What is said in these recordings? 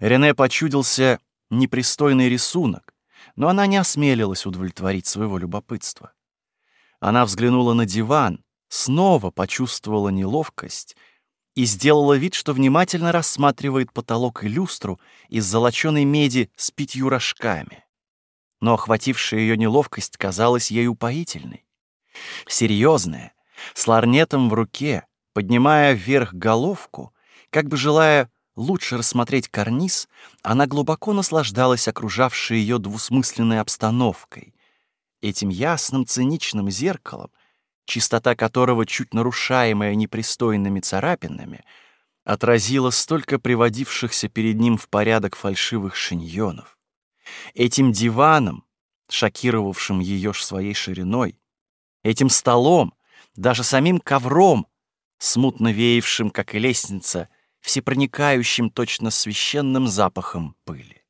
Рене почудился непристойный рисунок, но она не осмелилась удовлетворить своего любопытства. Она взглянула на диван, снова почувствовала неловкость и сделала вид, что внимательно рассматривает потолок и люстру из золоченой меди с пятью рожками. Но охватившая ее неловкость казалась ей упоительной. Серьезная, с ларнетом в руке, поднимая вверх головку, как бы желая лучше рассмотреть карниз, она глубоко наслаждалась окружавшей ее двусмысленной обстановкой, этим ясным циничным зеркалом, чистота которого, чуть нарушаемая непристойными царапинами, отразила столько приводившихся перед ним в порядок фальшивых шиньонов. Этим диваном, шокировавшим ее своей шириной, этим столом, даже самим ковром, смутно веявшим, как и лестница, всепроникающим точно священным запахом пыли.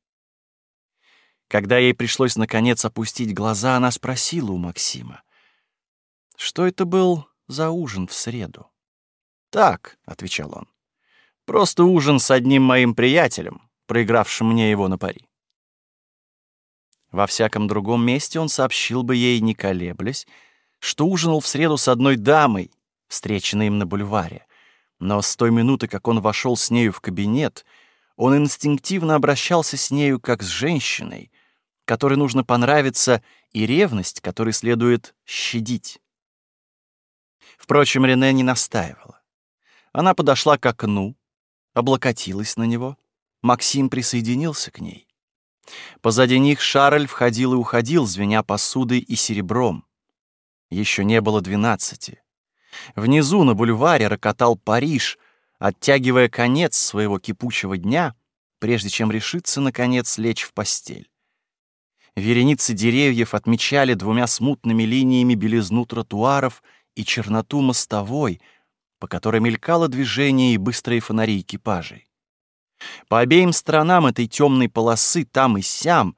Когда ей пришлось наконец опустить глаза, она спросила у Максима, что это был за ужин в среду. «Так», — отвечал он, — «просто ужин с одним моим приятелем, проигравшим мне его на пари». Во всяком другом месте он сообщил бы ей, не колеблясь, что ужинал в среду с одной дамой, встреченной им на бульваре, но с той минуты, как он вошел с нею в кабинет, он инстинктивно обращался с нею как с женщиной, которой нужно понравиться, и ревность, которой следует щадить. Впрочем, Рене не настаивала. Она подошла к окну, облокотилась на него. Максим присоединился к ней. Позади них Шарль входил и уходил, звеня посудой и серебром. Еще не было двенадцати. Внизу на бульваре рокотал Париж, оттягивая конец своего кипучего дня, прежде чем решиться, наконец, лечь в постель. Вереницы деревьев отмечали двумя смутными линиями белизну тротуаров и черноту мостовой, по которой мелькало движение и быстрые фонари экипажей. По обеим сторонам этой темной полосы там и сям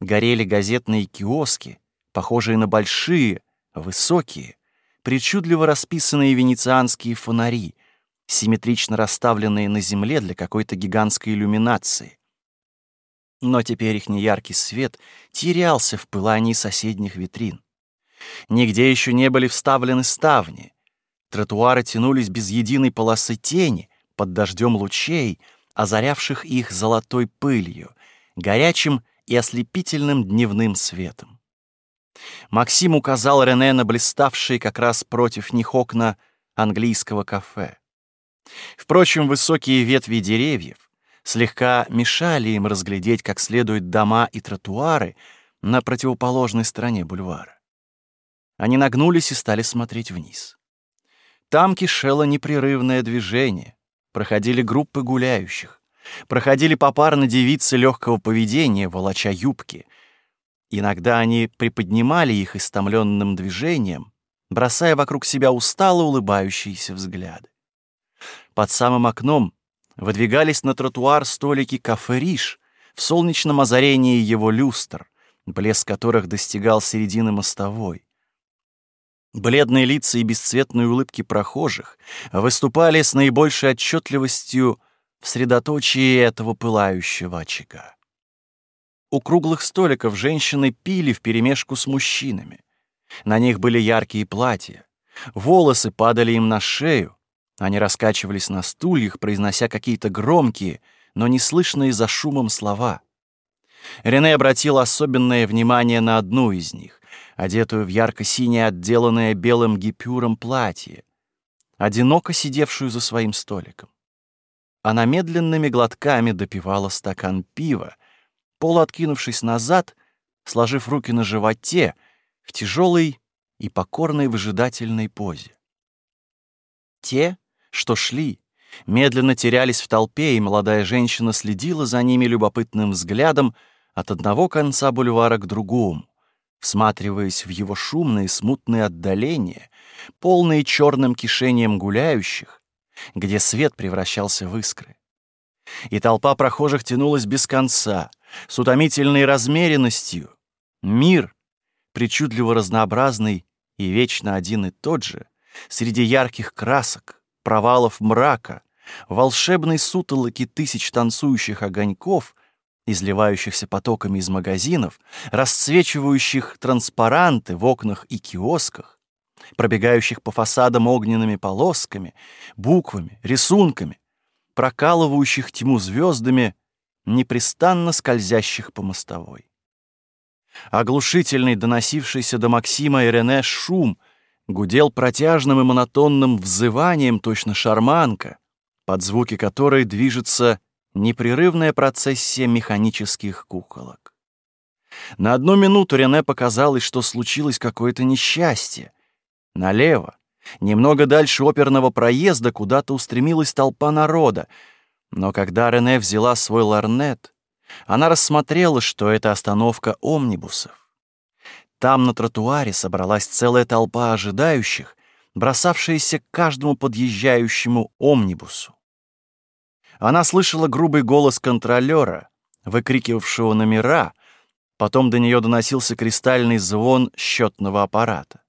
горели газетные киоски, похожие на большие, высокие, причудливо расписанные венецианские фонари, симметрично расставленные на земле для какой-то гигантской иллюминации. Но теперь их неяркий свет терялся в пылании соседних витрин. Нигде еще не были вставлены ставни. Тротуары тянулись без единой полосы тени под дождем лучей, озарявших их золотой пылью, горячим и ослепительным дневным светом. Максим указал Рене на блиставшие как раз против них окна английского кафе. Впрочем, высокие ветви деревьев слегка мешали им разглядеть как следует дома и тротуары на противоположной стороне бульвара. Они нагнулись и стали смотреть вниз. Там кишело непрерывное движение, проходили группы гуляющих, проходили попарно девицы легкого поведения, волоча юбки — Иногда они приподнимали их истомленным движением, бросая вокруг себя устало улыбающиеся взгляды. Под самым окном выдвигались на тротуар столики кафе «Риш» в солнечном озарении его люстр, блеск которых достигал середины мостовой. Бледные лица и бесцветные улыбки прохожих выступали с наибольшей отчетливостью в средоточии этого пылающего очага. У круглых столиков женщины пили вперемешку с мужчинами. На них были яркие платья. Волосы падали им на шею. Они раскачивались на стульях, произнося какие-то громкие, но неслышные за шумом слова. Рене обратил особенное внимание на одну из них, одетую в ярко-синее отделанное белым гипюром платье, одиноко сидевшую за своим столиком. Она медленными глотками допивала стакан пива, полуоткинувшись назад, сложив руки на животе, в тяжелой и покорной выжидательной позе. Те, что шли, медленно терялись в толпе, и молодая женщина следила за ними любопытным взглядом от одного конца бульвара к другому, всматриваясь в его шумные смутные отдаления, полные черным кишением гуляющих, где свет превращался в искры. И толпа прохожих тянулась без конца, с утомительной размеренностью. Мир, причудливо разнообразный и вечно один и тот же, среди ярких красок, провалов мрака, волшебной сутолоки тысяч танцующих огоньков, изливающихся потоками из магазинов, расцвечивающих транспаранты в окнах и киосках, пробегающих по фасадам огненными полосками, буквами, рисунками, прокалывающих тьму звездами, непрестанно скользящих по мостовой. Оглушительный, доносившийся до Максима и Рене шум гудел протяжным и монотонным взыванием точно шарманка, под звуки которой движется непрерывная процессия механических куколок. На одну минуту Рене показалось, что случилось какое-то несчастье. Налево, немного дальше оперного проезда, куда-то устремилась толпа народа, но когда Рене взяла свой ларнет, она рассмотрела, что это остановка омнибусов. Там на тротуаре собралась целая толпа ожидающих, бросавшаяся к каждому подъезжающему омнибусу. Она слышала грубый голос контролера, выкрикивавшего номера, потом до нее доносился кристальный звон счетного аппарата.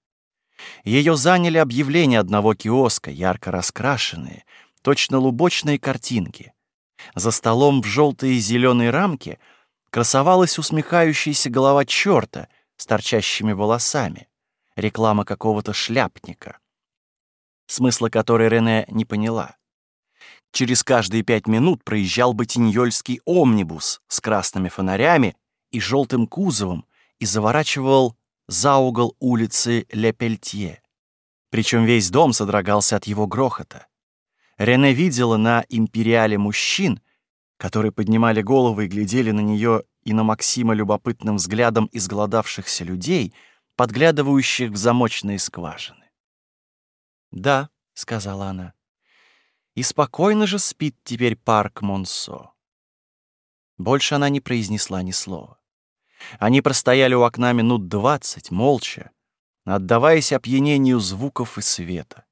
Ее заняли объявления одного киоска, ярко раскрашенные, точно лубочные картинки. За столом в желтой и зеленой рамке красовалась усмехающаяся голова черта с торчащими волосами, реклама какого-то шляпника, смысла которой Рене не поняла. Через каждые пять минут проезжал ботиньольский омнибус с красными фонарями и желтым кузовом и заворачивал за угол улицы Лепельтье. Причем весь дом содрогался от его грохота. Рене видела на империале мужчин, которые поднимали головы и глядели на нее и на Максима любопытным взглядом изголодавшихся людей, подглядывающих в замочные скважины. «Да», — сказала она, — «и спокойно же спит теперь парк Монсо». Больше она не произнесла ни слова. Они простояли у окна минут двадцать, молча, отдаваясь опьянению звуков и света.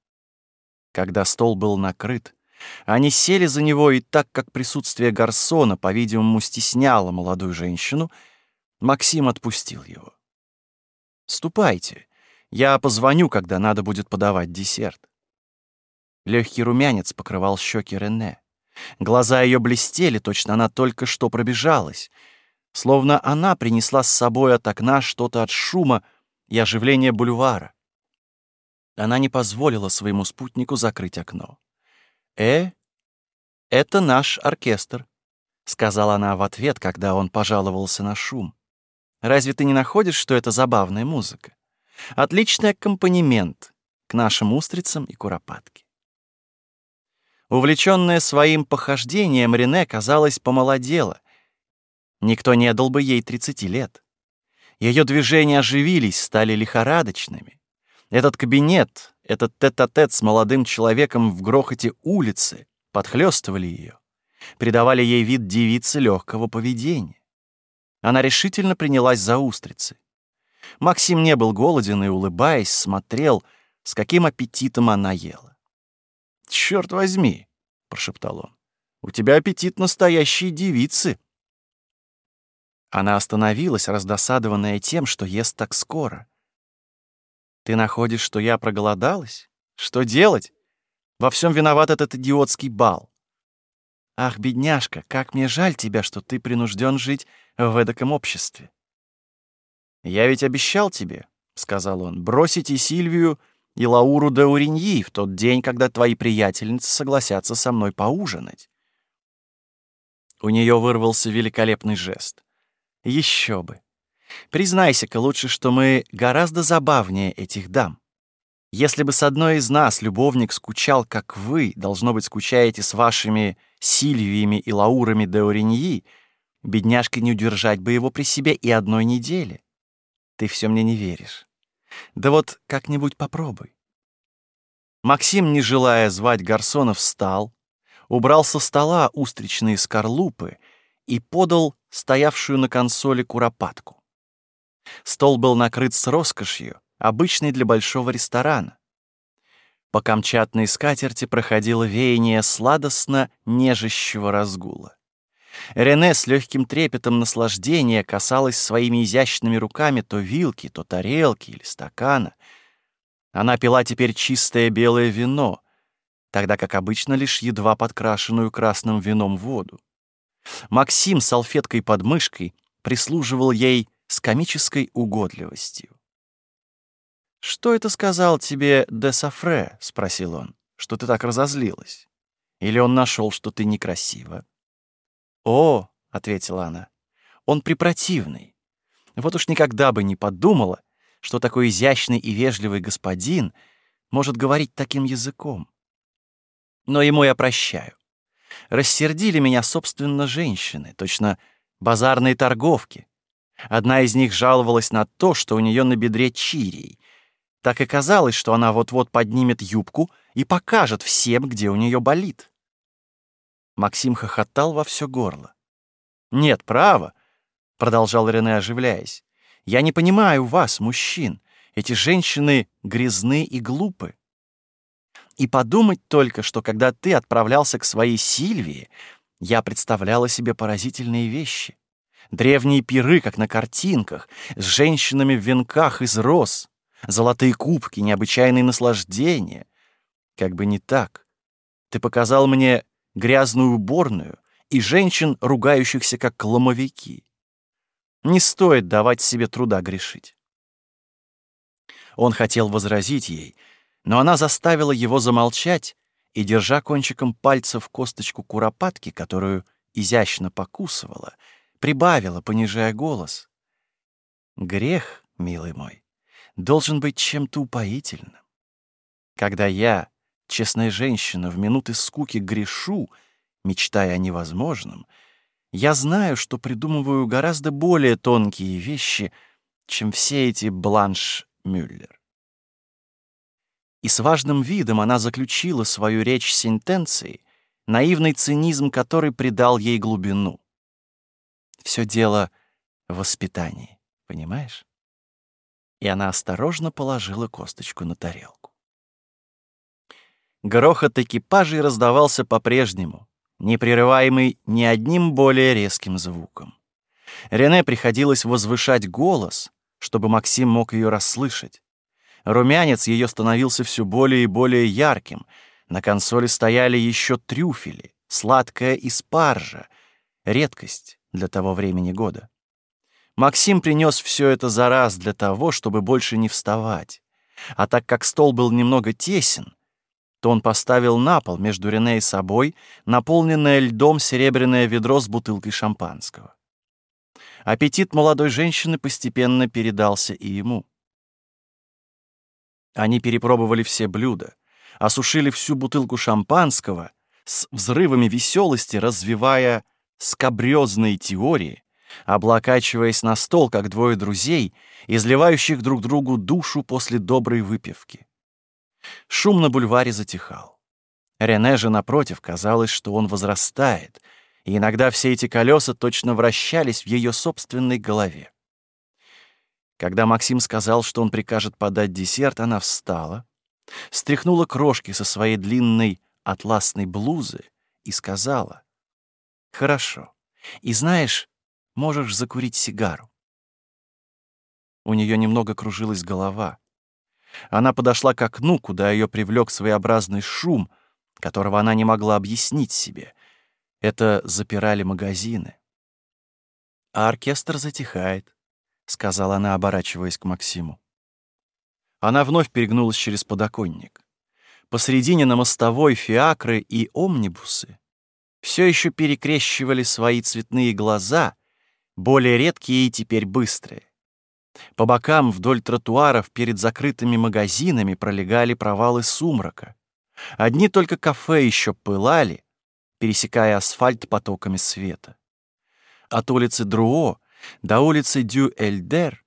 Когда стол был накрыт, они сели за него, и так как присутствие гарсона, по-видимому, стесняло молодую женщину, Максим отпустил его. «Ступайте, я позвоню, когда надо будет подавать десерт». Легкий румянец покрывал щеки Рене. Глаза ее блестели, точно она только что пробежалась, словно она принесла с собой от окна что-то от шума и оживления бульвара. Она не позволила своему спутнику закрыть окно. «Э, это наш оркестр», — сказала она в ответ, когда он пожаловался на шум. «Разве ты не находишь, что это забавная музыка? Отличный аккомпанемент к нашим устрицам и куропатке». Увлечённая своим похождением, Рене, казалось, помолодела. Никто не дал бы ей 30 лет. Ее движения оживились, стали лихорадочными. Этот кабинет, этот тет-а-тет -тет с молодым человеком в грохоте улицы подхлёстывали ее, придавали ей вид девицы легкого поведения. Она решительно принялась за устрицы. Максим не был голоден и, улыбаясь, смотрел, с каким аппетитом она ела. «Чёрт возьми!» — прошептал он. «У тебя аппетит настоящей девицы!» Она остановилась, раздосадованная тем, что ест так скоро. Ты находишь, что я проголодалась? Что делать? Во всем виноват этот идиотский бал. Ах, бедняжка, как мне жаль тебя, что ты принужден жить в эдаком обществе. Я ведь обещал тебе, — сказал он, — бросить и Сильвию, и Лауру де Уриньи в тот день, когда твои приятельницы согласятся со мной поужинать. У нее вырвался великолепный жест. Еще бы. Признайся-ка лучше, что мы гораздо забавнее этих дам. Если бы с одной из нас любовник скучал, как вы, должно быть, скучаете с вашими Сильвиями и Лаурами де Ориньи, бедняжка не удержать бы его при себе и одной недели. Ты все мне не веришь. Да вот как-нибудь попробуй. Максим, не желая звать Гарсона, встал, убрал со стола устричные скорлупы и подал стоявшую на консоли куропатку. Стол был накрыт с роскошью, обычной для большого ресторана. По камчатной скатерти проходило веяние сладостно нежащего разгула. Рене с легким трепетом наслаждения касалась своими изящными руками то вилки, то тарелки или стакана. Она пила теперь чистое белое вино. тогда как обычно лишь едва подкрашенную красным вином воду. Максим салфеткой под мышкой прислуживал ей с комической угодливостью. «Что это сказал тебе де Сафре?» — спросил он. «Что ты так разозлилась? Или он нашел, что ты некрасива?» «О!» — ответила она. «Он препротивный. Вот уж никогда бы не подумала, что такой изящный и вежливый господин может говорить таким языком. Но ему я прощаю. Рассердили меня, собственно, женщины, точно базарные торговки. Одна из них жаловалась на то, что у нее на бедре чирий. Так и казалось, что она вот-вот поднимет юбку и покажет всем, где у нее болит. Максим хохотал во все горло. «Нет, право», — продолжал Рене, оживляясь. «Я не понимаю вас, мужчин. Эти женщины грязны и глупы. И подумать только, что когда ты отправлялся к своей Сильвии, я представляла себе поразительные вещи. Древние пиры, как на картинках, с женщинами в венках из роз, золотые кубки, необычайные наслаждения. Как бы не так. Ты показал мне грязную уборную и женщин, ругающихся как кломовики. Не стоит давать себе труда грешить. Он хотел возразить ей — но она заставила его замолчать и, держа кончиком пальца в косточку куропатки, которую изящно покусывала, прибавила, понижая голос. «Грех, милый мой, должен быть чем-то упоительным. Когда я, честная женщина, в минуты скуки грешу, мечтая о невозможном, я знаю, что придумываю гораздо более тонкие вещи, чем все эти Бланш Мюллер и с важным видом она заключила свою речь сентенцией, наивный цинизм которой придал ей глубину. Все дело в воспитании, понимаешь? И она осторожно положила косточку на тарелку. Грохот экипажей раздавался по-прежнему, не прерываемый ни одним более резким звуком. Рене приходилось возвышать голос, чтобы Максим мог ее расслышать. Румянец ее становился все более и более ярким. На консоли стояли еще трюфели, сладкая и спаржа. Редкость для того времени года. Максим принес все это за раз для того, чтобы больше не вставать. А так как стол был немного тесен, то он поставил на пол между Рене и собой наполненное льдом серебряное ведро с бутылкой шампанского. Аппетит молодой женщины постепенно передался и ему. Они перепробовали все блюда, осушили всю бутылку шампанского, с взрывами веселости развивая скабрёзные теории, облокачиваясь на стол, как двое друзей, изливающих друг другу душу после доброй выпивки. Шум на бульваре затихал. Рене же, напротив, казалось, что он возрастает, и иногда все эти колеса точно вращались в ее собственной голове. Когда Максим сказал, что он прикажет подать десерт, она встала, стряхнула крошки со своей длинной атласной блузы и сказала, «Хорошо. И знаешь, можешь закурить сигару». У нее немного кружилась голова. Она подошла к окну, куда ее привлек своеобразный шум, которого она не могла объяснить себе. Это запирали магазины. А оркестр затихает. — сказала она, оборачиваясь к Максиму. Она вновь перегнулась через подоконник. Посредине на мостовой фиакры и омнибусы все еще перекрещивали свои цветные глаза, более редкие и теперь быстрые. По бокам вдоль тротуаров перед закрытыми магазинами пролегали провалы сумрака. Одни только кафе еще пылали, пересекая асфальт потоками света. От улицы Друо до улицы Дю-Эльдер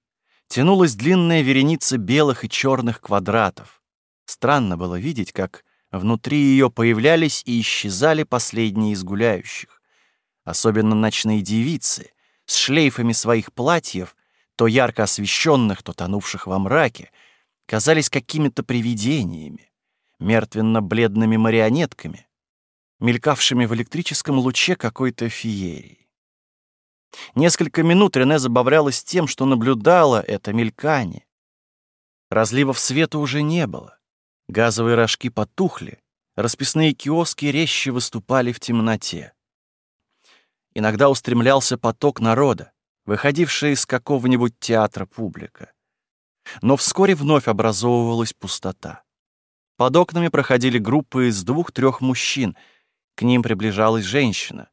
тянулась длинная вереница белых и черных квадратов. Странно было видеть, как внутри ее появлялись и исчезали последние из гуляющих. Особенно ночные девицы с шлейфами своих платьев, то ярко освещенных, то тонувших во мраке, казались какими-то привидениями, мертвенно-бледными марионетками, мелькавшими в электрическом луче какой-то феерии. Несколько минут Рене забавлялась тем, что наблюдала это мелькание. Разливов света уже не было. Газовые рожки потухли, расписные киоски резче выступали в темноте. Иногда устремлялся поток народа, выходивший из какого-нибудь театра публика. Но вскоре вновь образовывалась пустота. Под окнами проходили группы из двух-трех мужчин. К ним приближалась женщина.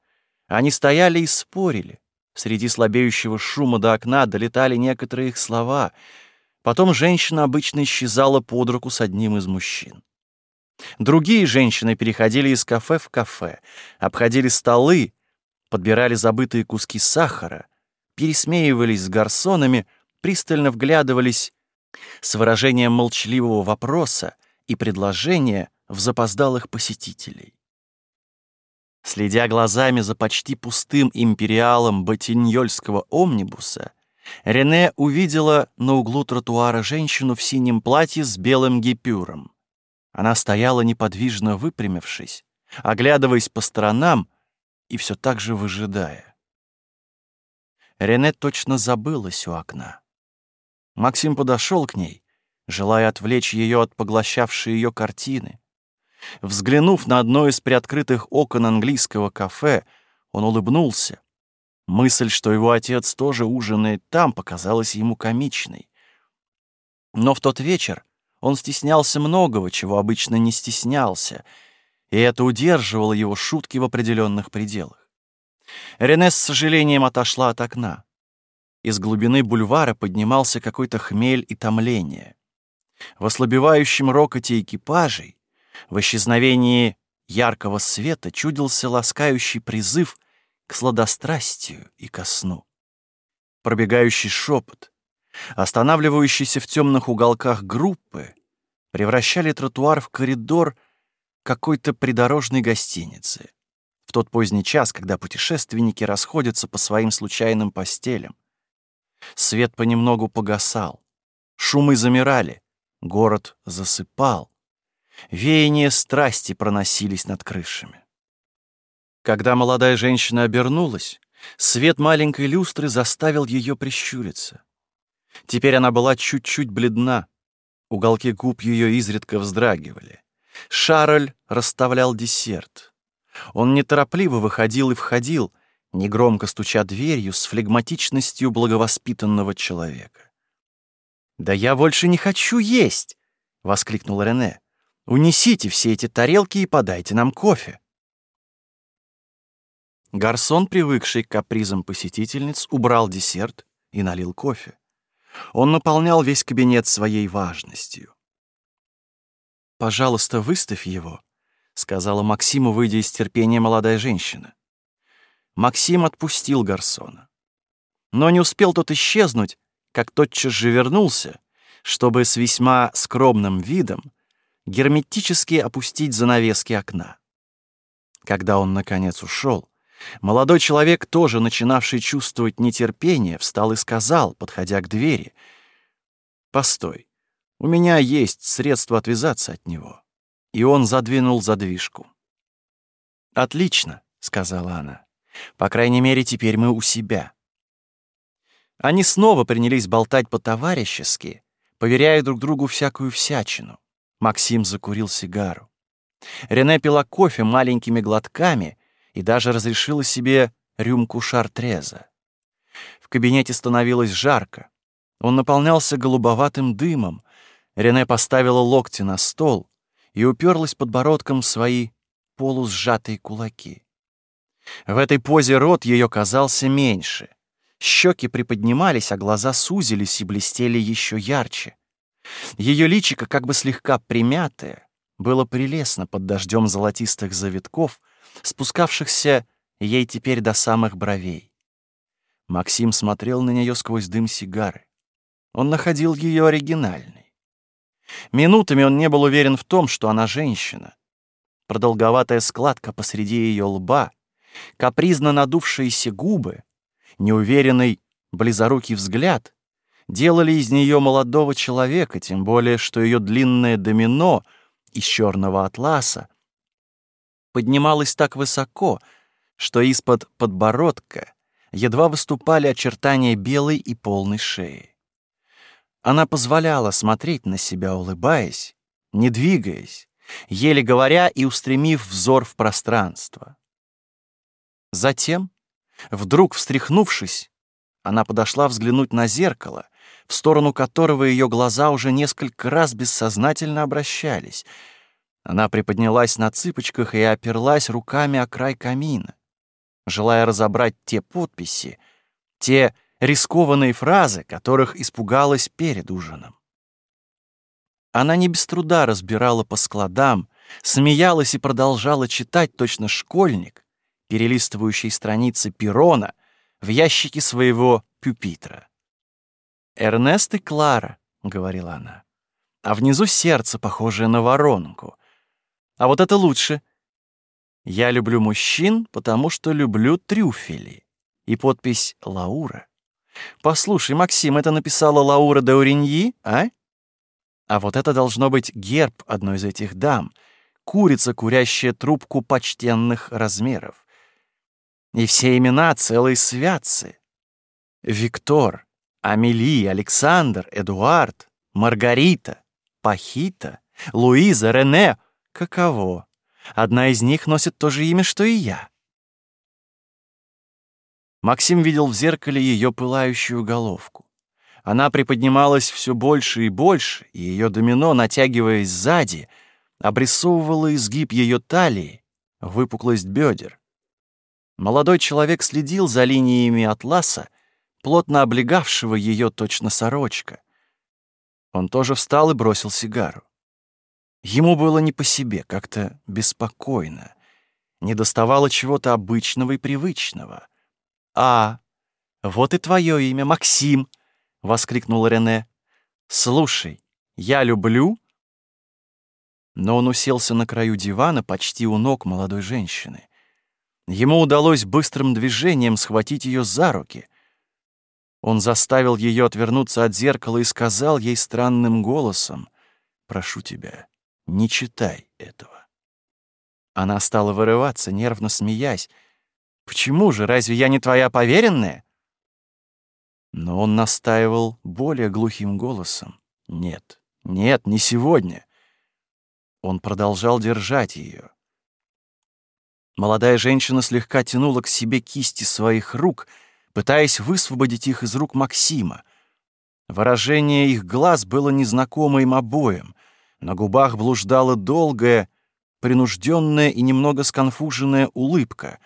Они стояли и спорили. Среди слабеющего шума до окна долетали некоторые их слова. Потом женщина обычно исчезала под руку с одним из мужчин. Другие женщины переходили из кафе в кафе, обходили столы, подбирали забытые куски сахара, пересмеивались с гарсонами, пристально вглядывались с выражением молчаливого вопроса и предложения в запоздалых посетителей. Следя глазами за почти пустым империалом ботиньольского омнибуса, Рене увидела на углу тротуара женщину в синем платье с белым гипюром. Она стояла неподвижно выпрямившись, оглядываясь по сторонам и все так же выжидая. Рене точно забылась у окна. Максим подошел к ней, желая отвлечь ее от поглощавшей ее картины. Взглянув на одно из приоткрытых окон английского кафе, он улыбнулся. Мысль, что его отец тоже ужинает там, показалась ему комичной. Но в тот вечер он стеснялся многого, чего обычно не стеснялся, и это удерживало его шутки в определенных пределах. Рене с сожалением отошла от окна. Из глубины бульвара поднимался какой-то хмель и томление. В ослабевающем рокоте экипажей, в исчезновении яркого света чудился ласкающий призыв к сладострастию и ко сну. Пробегающий шепот, останавливающиеся в темных уголках группы, превращали тротуар в коридор какой-то придорожной гостиницы. В тот поздний час, когда путешественники расходятся по своим случайным постелям. Свет понемногу погасал. Шумы замирали. Город засыпал. Веяния страсти проносились над крышами. Когда молодая женщина обернулась, свет маленькой люстры заставил ее прищуриться. Теперь она была чуть-чуть бледна. Уголки губ ее изредка вздрагивали. Шарль расставлял десерт. Он неторопливо выходил и входил, негромко стуча дверью с флегматичностью благовоспитанного человека. «Да я больше не хочу есть!» — воскликнул Рене. «Унесите все эти тарелки и подайте нам кофе». Гарсон, привыкший к капризам посетительниц, убрал десерт и налил кофе. Он наполнял весь кабинет своей важностью. «Пожалуйста, выставь его», — сказала Максиму, выйдя из терпения молодая женщина. Максим отпустил Гарсона. Но не успел тот исчезнуть, как тотчас же вернулся, чтобы с весьма скромным видом герметически опустить занавески окна. Когда он, наконец, ушел, молодой человек, тоже начинавший чувствовать нетерпение, встал и сказал, подходя к двери, «Постой, у меня есть средство отвязаться от него». И он задвинул задвижку. «Отлично», — сказала она. По крайней мере, теперь мы у себя. Они снова принялись болтать по-товарищески, поверяя друг другу всякую всячину. Максим закурил сигару. Рене пила кофе маленькими глотками и даже разрешила себе рюмку шартреза. В кабинете становилось жарко. Он наполнялся голубоватым дымом. Рене поставила локти на стол и уперлась подбородком в свои полусжатые кулаки. В этой позе рот ее казался меньше. Щеки приподнимались, а глаза сузились и блестели еще ярче. Ее личико, как бы слегка примятое, было прелестно под дождем золотистых завитков, спускавшихся ей теперь до самых бровей. Максим смотрел на нее сквозь дым сигары. Он находил ее оригинальной. Минутами он не был уверен в том, что она женщина. Продолговатая складка посреди ее лба, капризно надувшиеся губы, неуверенный, близорукий взгляд делали из нее молодого человека, тем более, что ее длинное домино из черного атласа поднималось так высоко, что из-под подбородка едва выступали очертания белой и полной шеи. Она позволяла смотреть на себя, улыбаясь, не двигаясь, еле говоря и устремив взор в пространство. Затем, вдруг встряхнувшись, она подошла взглянуть на зеркало, в сторону которого ее глаза уже несколько раз бессознательно обращались. Она приподнялась на цыпочках и оперлась руками о край камина, желая разобрать те подписи, те рискованные фразы, которых испугалась перед ужином. Она не без труда разбирала по складам, смеялась и продолжала читать точно школьник, перелистывающий страницы перона в ящике своего пюпитра. «Эрнест и Клара», — говорила она, — «а внизу сердце, похожее на воронку. А вот это лучше. Я люблю мужчин, потому что люблю трюфели». И подпись «Лаура». Послушай, Максим, это написала Лаура де Уриньи, а? А вот это должно быть герб одной из этих дам, курица, курящая трубку почтенных размеров. И все имена целые святцы. Виктор, Амели, Александр, Эдуард, Маргарита, Пахита, Луиза, Рене. Каково? Одна из них носит то же имя, что и я. Максим видел в зеркале ее пылающую головку. Она приподнималась все больше и больше, и ее домино, натягиваясь сзади, обрисовывало изгиб ее талии, выпуклость бедер. Молодой человек следил за линиями атласа, плотно облегавшего ее точно сорочка. Он тоже встал и бросил сигару. Ему было не по себе, как-то беспокойно. Не доставало чего-то обычного и привычного. «А, вот и твое имя, Максим!» — воскликнул Рене. «Слушай, я люблю...» Но он уселся на краю дивана почти у ног молодой женщины. Ему удалось быстрым движением схватить ее за руки. Он заставил ее отвернуться от зеркала и сказал ей странным голосом, «Прошу тебя, не читай этого». Она стала вырываться, нервно смеясь. «Почему же? Разве я не твоя поверенная?» Но он настаивал более глухим голосом. «Нет, нет, не сегодня». Он продолжал держать ее. Молодая женщина слегка тянула к себе кисти своих рук, пытаясь высвободить их из рук Максима. Выражение их глаз было незнакомо им обоим. На губах блуждала долгая, принужденная и немного сконфуженная улыбка.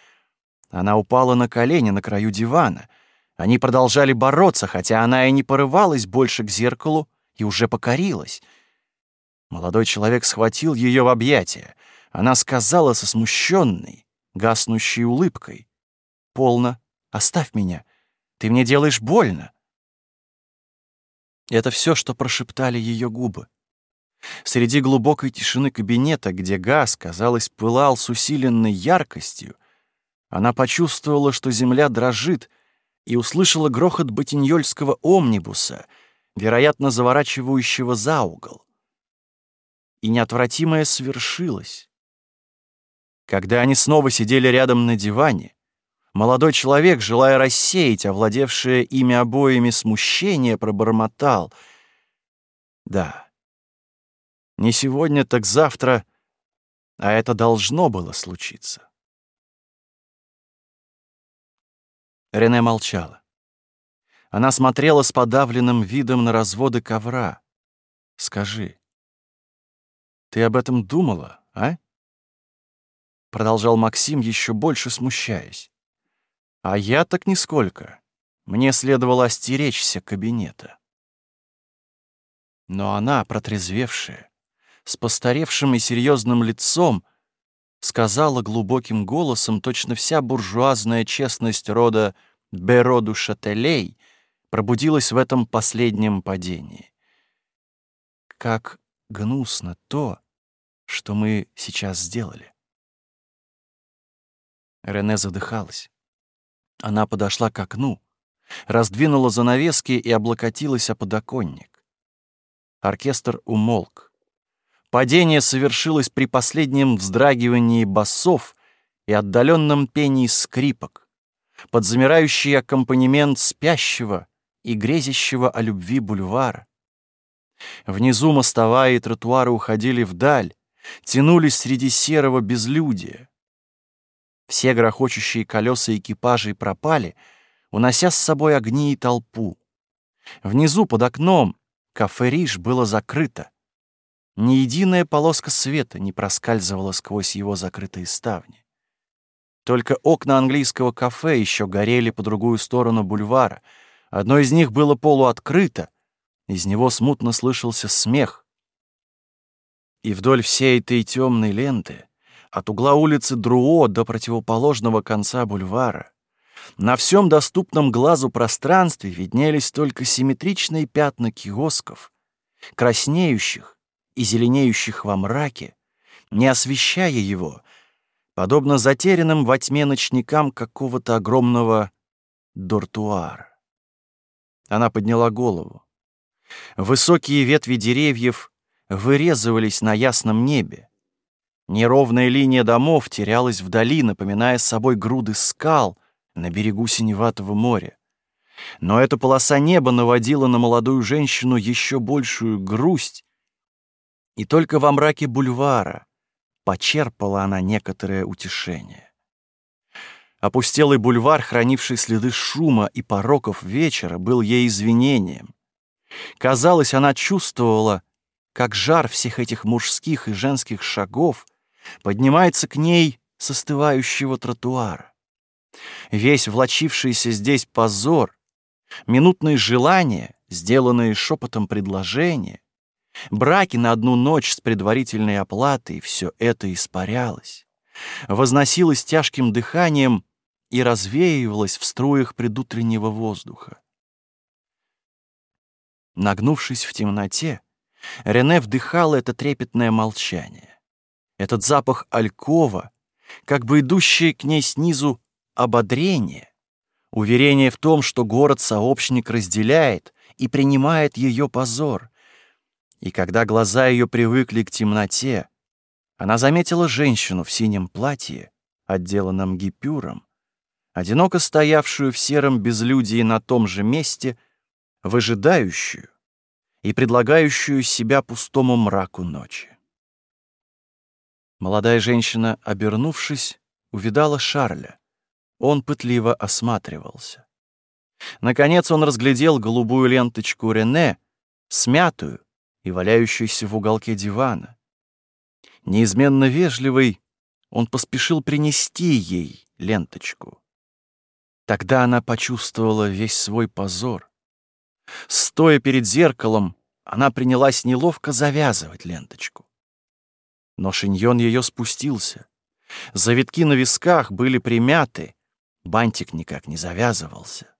Она упала на колени на краю дивана. Они продолжали бороться, хотя она и не порывалась больше к зеркалу и уже покорилась. Молодой человек схватил ее в объятия. Она сказала со смущенной, гаснущей улыбкой. «Полно, оставь меня, ты мне делаешь больно». Это все, что прошептали ее губы. Среди глубокой тишины кабинета, где газ, казалось, пылал с усиленной яркостью, она почувствовала, что земля дрожит, и услышала грохот ботиньольского омнибуса, вероятно, заворачивающего за угол. И неотвратимое свершилось. Когда они снова сидели рядом на диване, молодой человек, желая рассеять овладевшее ими обоими смущение, пробормотал. «Да, не сегодня, так завтра, а это должно было случиться». Рене молчала. Она смотрела с подавленным видом на разводы ковра. «Скажи, ты об этом думала, а?» продолжал Максим, еще больше смущаясь. А я так нисколько. Мне следовало остеречься кабинета. Но она, протрезвевшая, с постаревшим и серьезным лицом, сказала глубоким голосом, точно вся буржуазная честность рода Бероду Шателей пробудилась в этом последнем падении. Как гнусно то, что мы сейчас сделали. Рене задыхалась. Она подошла к окну, раздвинула занавески и облокотилась о подоконник. Оркестр умолк. Падение совершилось при последнем вздрагивании басов и отдаленном пении скрипок, под замирающий аккомпанемент спящего и грезящего о любви бульвара. Внизу мостовая и тротуары уходили вдаль, тянулись среди серого безлюдия. Все грохочущие колеса экипажей пропали, унося с собой огни и толпу. Внизу под окном кафе «Риш» было закрыто. Ни единая полоска света не проскальзывала сквозь его закрытые ставни. Только окна английского кафе еще горели по другую сторону бульвара. Одно из них было полуоткрыто, из него смутно слышался смех. И вдоль всей этой темной ленты, от угла улицы Друо до противоположного конца бульвара, на всем доступном глазу пространстве виднелись только симметричные пятна киосков, краснеющих и зеленеющих во мраке, не освещая его, подобно затерянным во тьме ночникам какого-то огромного дортуара. Она подняла голову. Высокие ветви деревьев вырезывались на ясном небе. Неровная линия домов терялась вдали, напоминая собой груды скал на берегу Синеватого моря. Но эта полоса неба наводила на молодую женщину еще большую грусть, и только во мраке бульвара почерпала она некоторое утешение. Опустелый бульвар, хранивший следы шума и пороков вечера, был ей извинением. Казалось, она чувствовала, как жар всех этих мужских и женских шагов поднимается к ней с остывающего тротуара. Весь влачившийся здесь позор, минутные желания, сделанные шепотом предложения, браки на одну ночь с предварительной оплатой, все это испарялось, возносилось тяжким дыханием и развеивалось в струях предутреннего воздуха. Нагнувшись в темноте, Рене вдыхала это трепетное молчание. Этот запах алькова, как бы идущее к ней снизу ободрение, уверение в том, что город-сообщник разделяет и принимает ее позор. И когда глаза ее привыкли к темноте, она заметила женщину в синем платье, отделанном гипюром, одиноко стоявшую в сером безлюдии на том же месте, выжидающую и предлагающую себя пустому мраку ночи. Молодая женщина, обернувшись, увидала Шарля. Он пытливо осматривался. Наконец он разглядел голубую ленточку Рене, смятую и валяющуюся в уголке дивана. Неизменно вежливый, он поспешил принести ей ленточку. Тогда она почувствовала весь свой позор. Стоя перед зеркалом, она принялась неловко завязывать ленточку. Но шиньон ее спустился. Завитки на висках были примяты, бантик никак не завязывался.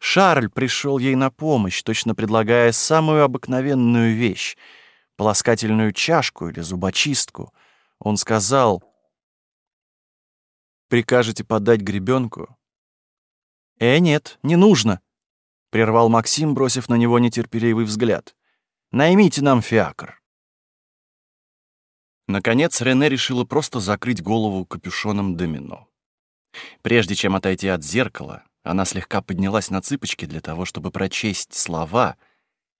Шарль пришел ей на помощь, точно предлагая самую обыкновенную вещь — полоскательную чашку или зубочистку. Он сказал, «Прикажете подать гребенку?» «Э, нет, не нужно», — прервал Максим, бросив на него нетерпеливый взгляд. «Наймите нам фиакр». Наконец Рене решила просто закрыть голову капюшоном домино. Прежде чем отойти от зеркала, она слегка поднялась на цыпочки для того, чтобы прочесть слова,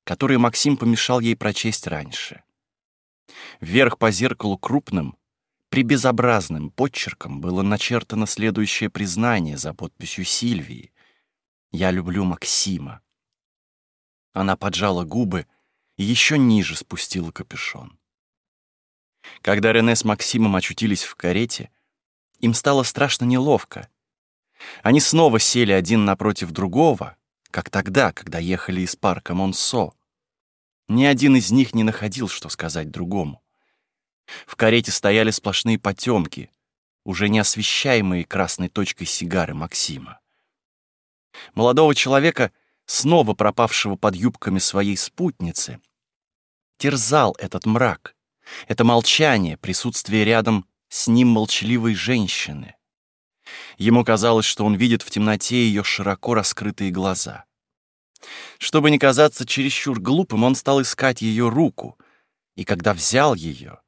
которые Максим помешал ей прочесть раньше. Вверх по зеркалу крупным, прибезобразным подчерком было начертано следующее признание за подписью Сильвии. «Я люблю Максима». Она поджала губы и еще ниже спустила капюшон. Когда Рене с Максимом очутились в карете, им стало страшно неловко. Они снова сели один напротив другого, как тогда, когда ехали из парка Монсо. Ни один из них не находил, что сказать другому. В карете стояли сплошные потемки, уже не освещаемые красной точкой сигары Максима. Молодого человека, снова пропавшего под юбками своей спутницы, терзал этот мрак, это молчание, присутствие рядом с ним молчаливой женщины. Ему казалось, что он видит в темноте ее широко раскрытые глаза. Чтобы не казаться чересчур глупым, он стал искать ее руку, и когда взял ее,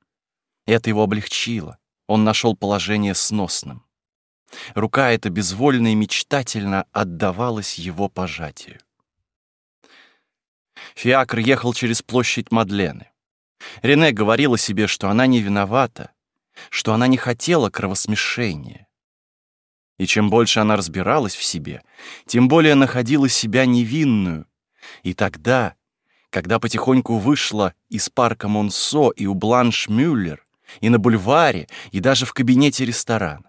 это его облегчило, он нашел положение сносным. Рука эта безвольно и мечтательно отдавалась его пожатию. Фиакр ехал через площадь Мадлены. Рене говорила себе, что она не виновата, что она не хотела кровосмешения. И чем больше она разбиралась в себе, тем более находила себя невинную. И тогда, когда потихоньку вышла из парка Монсо и у Бланш Мюллер, и на бульваре, и даже в кабинете ресторана,